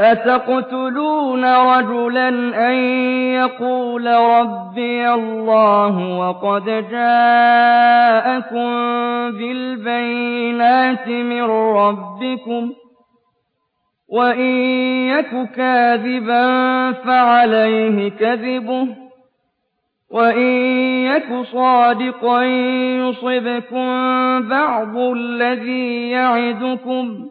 أتقتلون رجلا أن يقول ربي الله وقد جاءكم بالبينات من ربكم وإن يك كاذبا فعليه كذبه وإن يك صادقا يصبكم بعض الذي يعدكم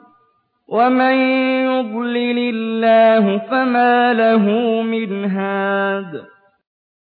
وَمَن يُضْلِلِ اللَّهُ فَمَا لَهُ مِنْ هَادٍ